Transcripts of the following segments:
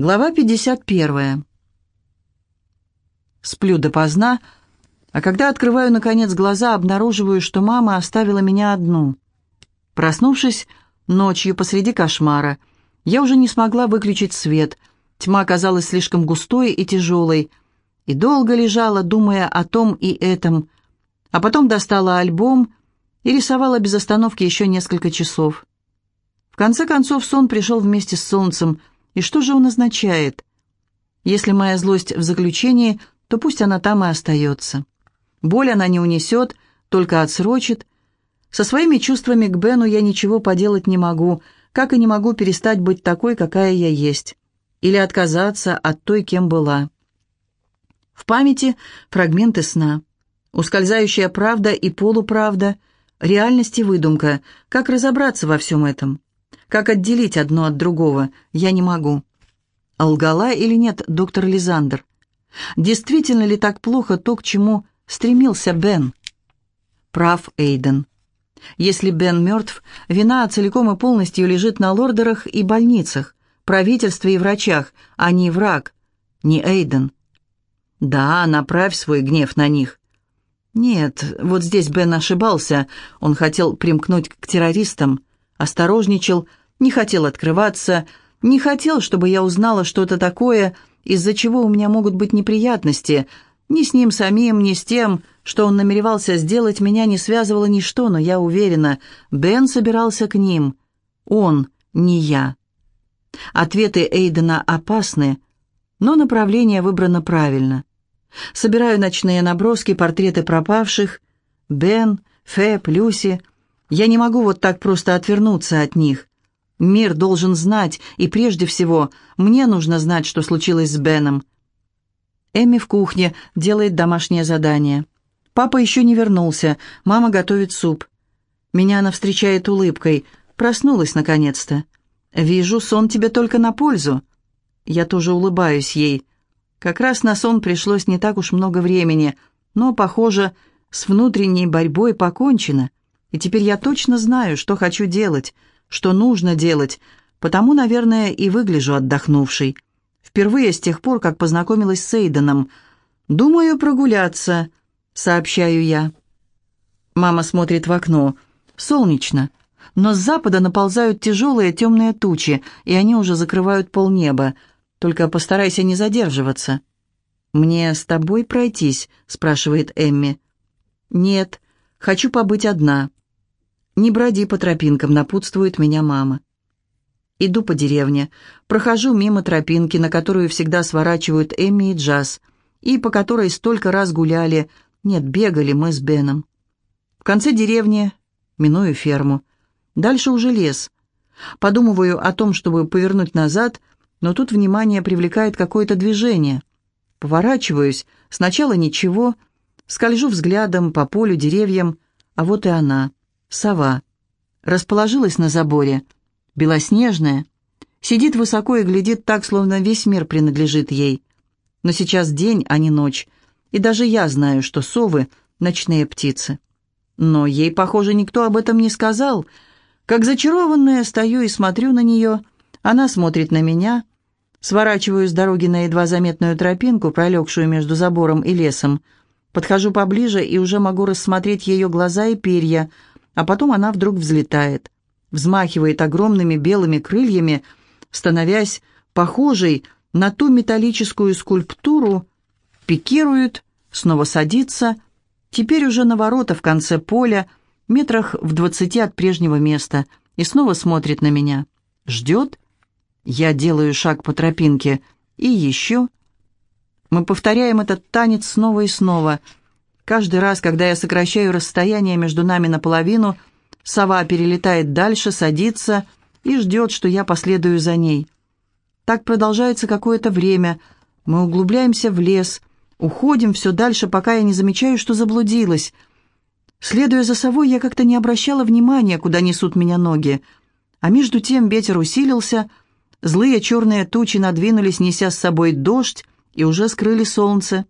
Глава 51. Сплю допоздна, а когда открываю, наконец, глаза, обнаруживаю, что мама оставила меня одну. Проснувшись ночью посреди кошмара, я уже не смогла выключить свет. Тьма казалась слишком густой и тяжелой, и долго лежала, думая о том и этом, а потом достала альбом и рисовала без остановки еще несколько часов. В конце концов сон пришел вместе с солнцем — и что же он означает? Если моя злость в заключении, то пусть она там и остается. Боль она не унесет, только отсрочит. Со своими чувствами к Бену я ничего поделать не могу, как и не могу перестать быть такой, какая я есть. Или отказаться от той, кем была. В памяти фрагменты сна. Ускользающая правда и полуправда, реальность и выдумка. Как разобраться во всем этом? Как отделить одно от другого, я не могу. Лгала или нет доктор Лизандр? Действительно ли так плохо то, к чему стремился Бен? Прав Эйден. Если Бен мертв, вина целиком и полностью лежит на лордерах и больницах, правительстве и врачах, а не враг, не Эйден. Да, направь свой гнев на них. Нет, вот здесь Бен ошибался. Он хотел примкнуть к террористам, осторожничал, не хотел открываться, не хотел, чтобы я узнала что-то такое, из-за чего у меня могут быть неприятности. Ни с ним самим, ни с тем, что он намеревался сделать, меня не связывало ничто, но я уверена, Бен собирался к ним. Он, не я. Ответы Эйдена опасны, но направление выбрано правильно. Собираю ночные наброски, портреты пропавших. Бен, Фэб, Люси. Я не могу вот так просто отвернуться от них. Мир должен знать, и прежде всего, мне нужно знать, что случилось с Беном. Эми в кухне делает домашнее задание. Папа еще не вернулся, мама готовит суп. Меня она встречает улыбкой. Проснулась наконец-то. «Вижу, сон тебе только на пользу». Я тоже улыбаюсь ей. Как раз на сон пришлось не так уж много времени, но, похоже, с внутренней борьбой покончено. И теперь я точно знаю, что хочу делать — что нужно делать, потому, наверное, и выгляжу отдохнувшей. Впервые с тех пор, как познакомилась с Эйденом. «Думаю прогуляться», — сообщаю я. Мама смотрит в окно. Солнечно. Но с запада наползают тяжелые темные тучи, и они уже закрывают полнеба. Только постарайся не задерживаться. «Мне с тобой пройтись?» — спрашивает Эмми. «Нет, хочу побыть одна». «Не броди по тропинкам», — напутствует меня мама. Иду по деревне, прохожу мимо тропинки, на которую всегда сворачивают Эмми и Джаз, и по которой столько раз гуляли, нет, бегали мы с Беном. В конце деревни миную ферму. Дальше уже лес. Подумываю о том, чтобы повернуть назад, но тут внимание привлекает какое-то движение. Поворачиваюсь, сначала ничего, скольжу взглядом по полю, деревьям, а вот и она сова. Расположилась на заборе, белоснежная, сидит высоко и глядит так, словно весь мир принадлежит ей. Но сейчас день, а не ночь, и даже я знаю, что совы — ночные птицы. Но ей, похоже, никто об этом не сказал. Как зачарованная стою и смотрю на нее, она смотрит на меня, сворачиваю с дороги на едва заметную тропинку, пролегшую между забором и лесом, подхожу поближе и уже могу рассмотреть ее глаза и перья — а потом она вдруг взлетает, взмахивает огромными белыми крыльями, становясь похожей на ту металлическую скульптуру, пикирует, снова садится, теперь уже на ворота в конце поля, метрах в двадцати от прежнего места, и снова смотрит на меня. Ждет. Я делаю шаг по тропинке. И еще. Мы повторяем этот танец снова и снова — Каждый раз, когда я сокращаю расстояние между нами наполовину, сова перелетает дальше, садится и ждет, что я последую за ней. Так продолжается какое-то время. Мы углубляемся в лес, уходим все дальше, пока я не замечаю, что заблудилась. Следуя за совой, я как-то не обращала внимания, куда несут меня ноги. А между тем ветер усилился, злые черные тучи надвинулись, неся с собой дождь, и уже скрыли солнце.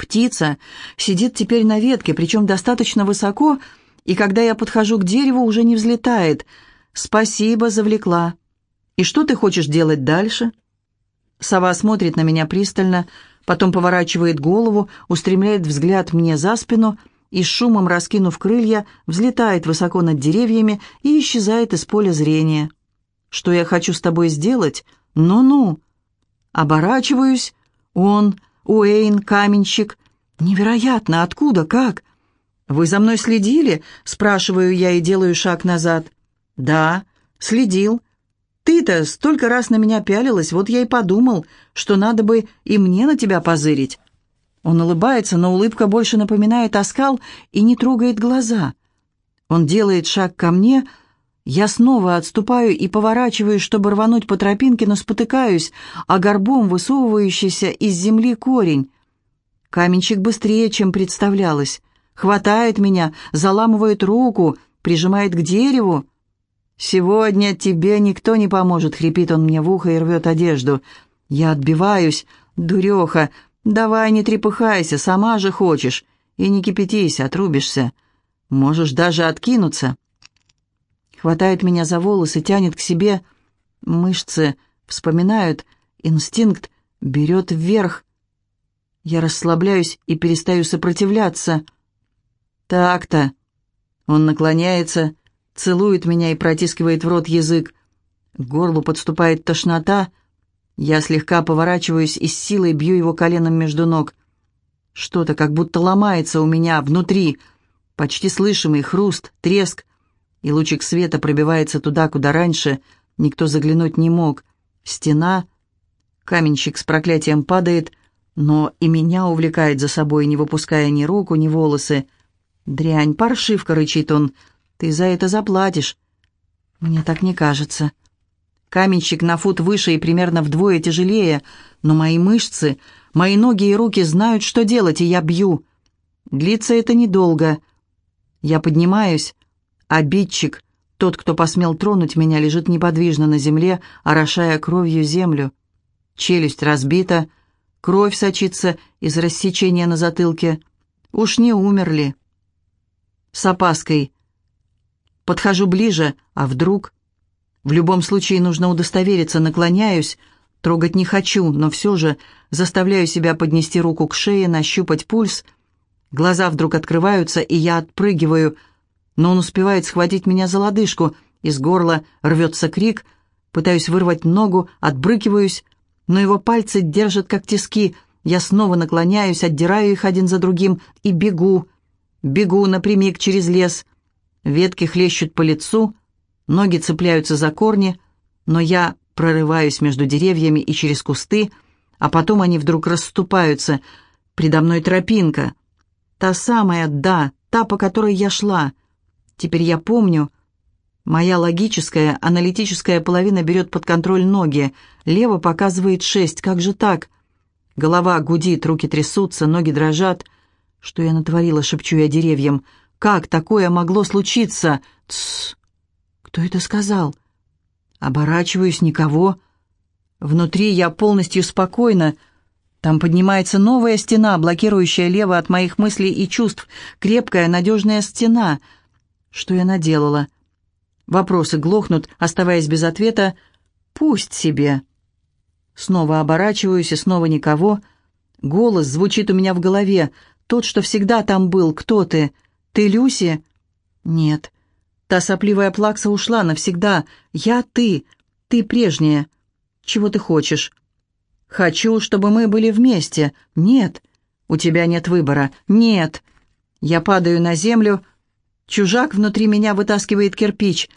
Птица сидит теперь на ветке, причем достаточно высоко, и когда я подхожу к дереву, уже не взлетает. «Спасибо, завлекла. И что ты хочешь делать дальше?» Сова смотрит на меня пристально, потом поворачивает голову, устремляет взгляд мне за спину и, с шумом раскинув крылья, взлетает высоко над деревьями и исчезает из поля зрения. «Что я хочу с тобой сделать? Ну-ну!» Оборачиваюсь. Он, Уэйн, каменщик. Невероятно! Откуда? Как? «Вы за мной следили?» — спрашиваю я и делаю шаг назад. «Да, следил. Ты-то столько раз на меня пялилась, вот я и подумал, что надо бы и мне на тебя позырить». Он улыбается, но улыбка больше напоминает оскал и не трогает глаза. Он делает шаг ко мне, я снова отступаю и поворачиваюсь, чтобы рвануть по тропинке, но спотыкаюсь, а горбом высовывающийся из земли корень. Каменщик быстрее, чем представлялось хватает меня, заламывает руку, прижимает к дереву. «Сегодня тебе никто не поможет», — хрипит он мне в ухо и рвет одежду. Я отбиваюсь. «Дуреха, давай не трепыхайся, сама же хочешь. И не кипятись, отрубишься. Можешь даже откинуться». Хватает меня за волосы, тянет к себе. Мышцы вспоминают, инстинкт берет вверх. Я расслабляюсь и перестаю сопротивляться. «Так-то». Он наклоняется, целует меня и протискивает в рот язык. К горлу подступает тошнота. Я слегка поворачиваюсь и с силой бью его коленом между ног. Что-то как будто ломается у меня внутри. Почти слышимый хруст, треск. И лучик света пробивается туда, куда раньше никто заглянуть не мог. Стена. Каменщик с проклятием падает, но и меня увлекает за собой, не выпуская ни руку, ни волосы. «Дрянь, паршивка!» — рычит он. «Ты за это заплатишь». «Мне так не кажется». Каменщик на фут выше и примерно вдвое тяжелее, но мои мышцы, мои ноги и руки знают, что делать, и я бью. Длится это недолго. Я поднимаюсь. Обидчик, тот, кто посмел тронуть меня, лежит неподвижно на земле, орошая кровью землю. Челюсть разбита, кровь сочится из рассечения на затылке. Уж не умерли с опаской. Подхожу ближе, а вдруг... В любом случае нужно удостовериться, наклоняюсь, трогать не хочу, но все же заставляю себя поднести руку к шее, нащупать пульс. Глаза вдруг открываются, и я отпрыгиваю, но он успевает схватить меня за лодыжку, из горла рвется крик, пытаюсь вырвать ногу, отбрыкиваюсь, но его пальцы держат как тиски, я снова наклоняюсь, отдираю их один за другим и бегу, Бегу напрямик через лес. Ветки хлещут по лицу, ноги цепляются за корни, но я прорываюсь между деревьями и через кусты, а потом они вдруг расступаются. Предо мной тропинка. Та самая, да, та, по которой я шла. Теперь я помню. Моя логическая, аналитическая половина берет под контроль ноги. Лево показывает шесть. Как же так? Голова гудит, руки трясутся, ноги дрожат — что я натворила, шепчу я деревьям. Как такое могло случиться? Тссс. Кто это сказал? Оборачиваюсь, никого. Внутри я полностью спокойна. Там поднимается новая стена, блокирующая лево от моих мыслей и чувств. Крепкая, надежная стена. Что я наделала? Вопросы глохнут, оставаясь без ответа. Пусть себе. Снова оборачиваюсь, и снова никого. Голос звучит у меня в голове. Тот, что всегда там был, кто ты? Ты Люси?» «Нет». Та сопливая плакса ушла навсегда. «Я ты. Ты прежняя. Чего ты хочешь?» «Хочу, чтобы мы были вместе. Нет. У тебя нет выбора. Нет». Я падаю на землю. Чужак внутри меня вытаскивает кирпич.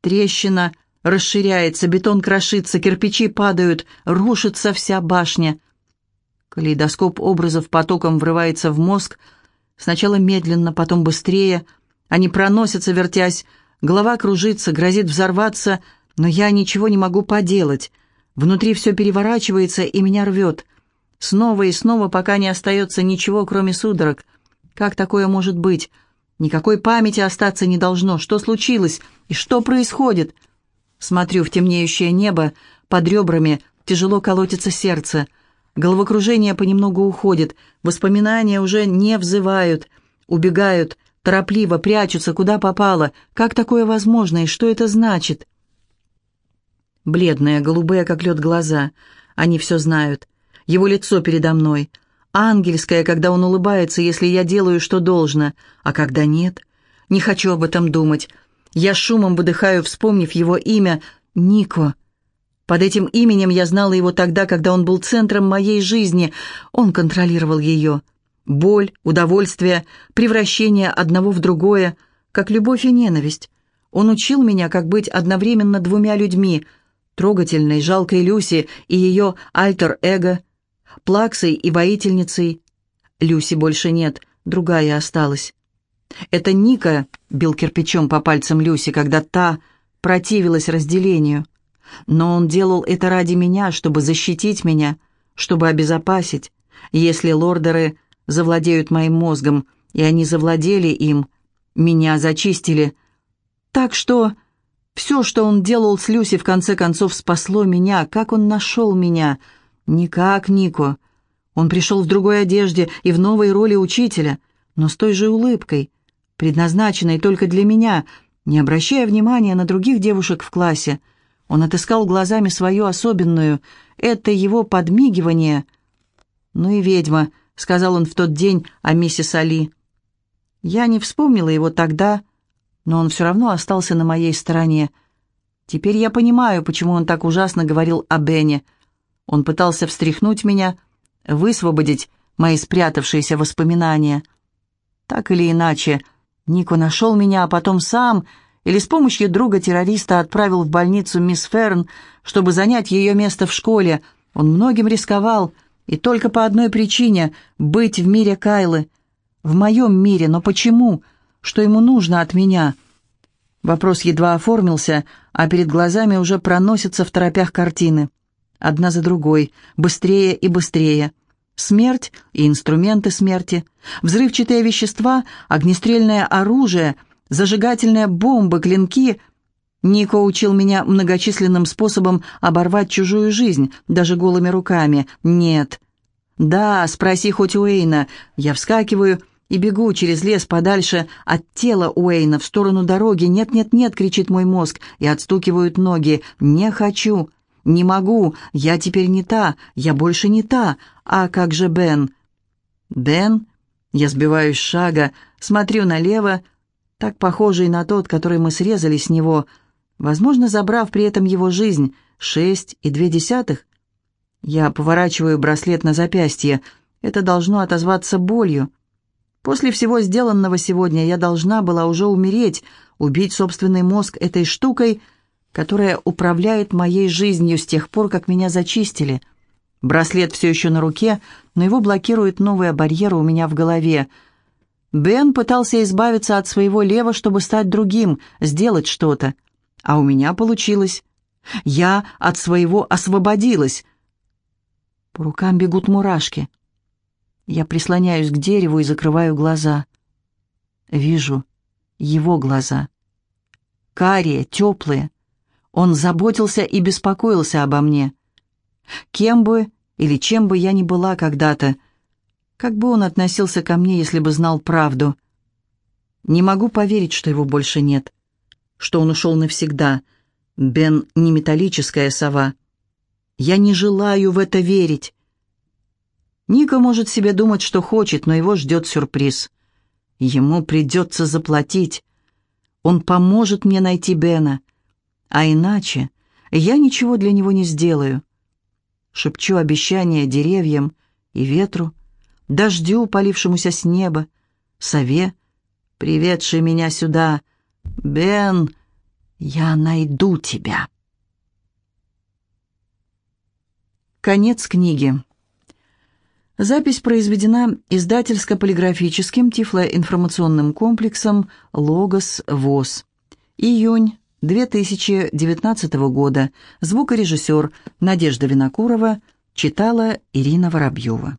Трещина расширяется, бетон крошится, кирпичи падают, рушится вся башня. Калейдоскоп образов потоком врывается в мозг, сначала медленно, потом быстрее. Они проносятся, вертясь, голова кружится, грозит взорваться, но я ничего не могу поделать. Внутри все переворачивается и меня рвет. Снова и снова, пока не остается ничего, кроме судорог. Как такое может быть? Никакой памяти остаться не должно. Что случилось? И что происходит? Смотрю в темнеющее небо, под ребрами тяжело колотится сердце — Головокружение понемногу уходит, воспоминания уже не взывают, убегают, торопливо прячутся, куда попало. Как такое возможно и что это значит? Бледные, голубые, как лед, глаза. Они все знают. Его лицо передо мной. Ангельское, когда он улыбается, если я делаю, что должно. А когда нет? Не хочу об этом думать. Я шумом выдыхаю, вспомнив его имя. Нико. Под этим именем я знала его тогда, когда он был центром моей жизни. Он контролировал ее. Боль, удовольствие, превращение одного в другое, как любовь и ненависть. Он учил меня, как быть одновременно двумя людьми, трогательной, жалкой Люси и ее альтер-эго, плаксой и воительницей. Люси больше нет, другая осталась. Это Ника бил кирпичом по пальцам Люси, когда та противилась разделению. Но он делал это ради меня, чтобы защитить меня, чтобы обезопасить. Если лордеры завладеют моим мозгом, и они завладели им, меня зачистили. Так что все, что он делал с Люси, в конце концов спасло меня. Как он нашел меня? Никак, Нико. Он пришел в другой одежде и в новой роли учителя, но с той же улыбкой, предназначенной только для меня, не обращая внимания на других девушек в классе. Он отыскал глазами свою особенную. Это его подмигивание. «Ну и ведьма», — сказал он в тот день о миссис Али. Я не вспомнила его тогда, но он все равно остался на моей стороне. Теперь я понимаю, почему он так ужасно говорил о Бене. Он пытался встряхнуть меня, высвободить мои спрятавшиеся воспоминания. Так или иначе, Нико нашел меня, а потом сам или с помощью друга-террориста отправил в больницу мисс Ферн, чтобы занять ее место в школе. Он многим рисковал, и только по одной причине — быть в мире Кайлы. В моем мире, но почему? Что ему нужно от меня?» Вопрос едва оформился, а перед глазами уже проносятся в торопях картины. Одна за другой, быстрее и быстрее. Смерть и инструменты смерти, взрывчатые вещества, огнестрельное оружие — зажигательные бомбы, клинки. Нико учил меня многочисленным способом оборвать чужую жизнь, даже голыми руками. Нет. Да, спроси хоть Уэйна. Я вскакиваю и бегу через лес подальше от тела Уэйна в сторону дороги. «Нет-нет-нет!» — кричит мой мозг, и отстукивают ноги. «Не хочу! Не могу! Я теперь не та! Я больше не та! А как же Бен?» «Бен?» Я сбиваюсь с шага, смотрю налево, так похожий на тот, который мы срезали с него, возможно, забрав при этом его жизнь, шесть и две десятых. Я поворачиваю браслет на запястье. Это должно отозваться болью. После всего сделанного сегодня я должна была уже умереть, убить собственный мозг этой штукой, которая управляет моей жизнью с тех пор, как меня зачистили. Браслет все еще на руке, но его блокирует новая барьера у меня в голове — Бен пытался избавиться от своего лева, чтобы стать другим, сделать что-то. А у меня получилось. Я от своего освободилась. По рукам бегут мурашки. Я прислоняюсь к дереву и закрываю глаза. Вижу его глаза. Карие, теплые. Он заботился и беспокоился обо мне. Кем бы или чем бы я ни была когда-то, как бы он относился ко мне, если бы знал правду? Не могу поверить, что его больше нет. Что он ушел навсегда. Бен не металлическая сова. Я не желаю в это верить. Ника может себе думать, что хочет, но его ждет сюрприз. Ему придется заплатить. Он поможет мне найти Бена. А иначе я ничего для него не сделаю. Шепчу обещания деревьям и ветру, дождю, полившемуся с неба, сове, приведшей меня сюда. Бен, я найду тебя. Конец книги. Запись произведена издательско-полиграфическим тифлоинформационным комплексом «Логос ВОЗ». Июнь 2019 года. Звукорежиссер Надежда Винокурова читала Ирина Воробьева.